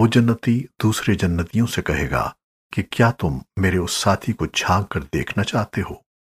वो जन्नती दूसरे जन्नतियों से कहेगा कि क्या तुम मेरे उस साथी को झाँक कर देखना चाहते हो?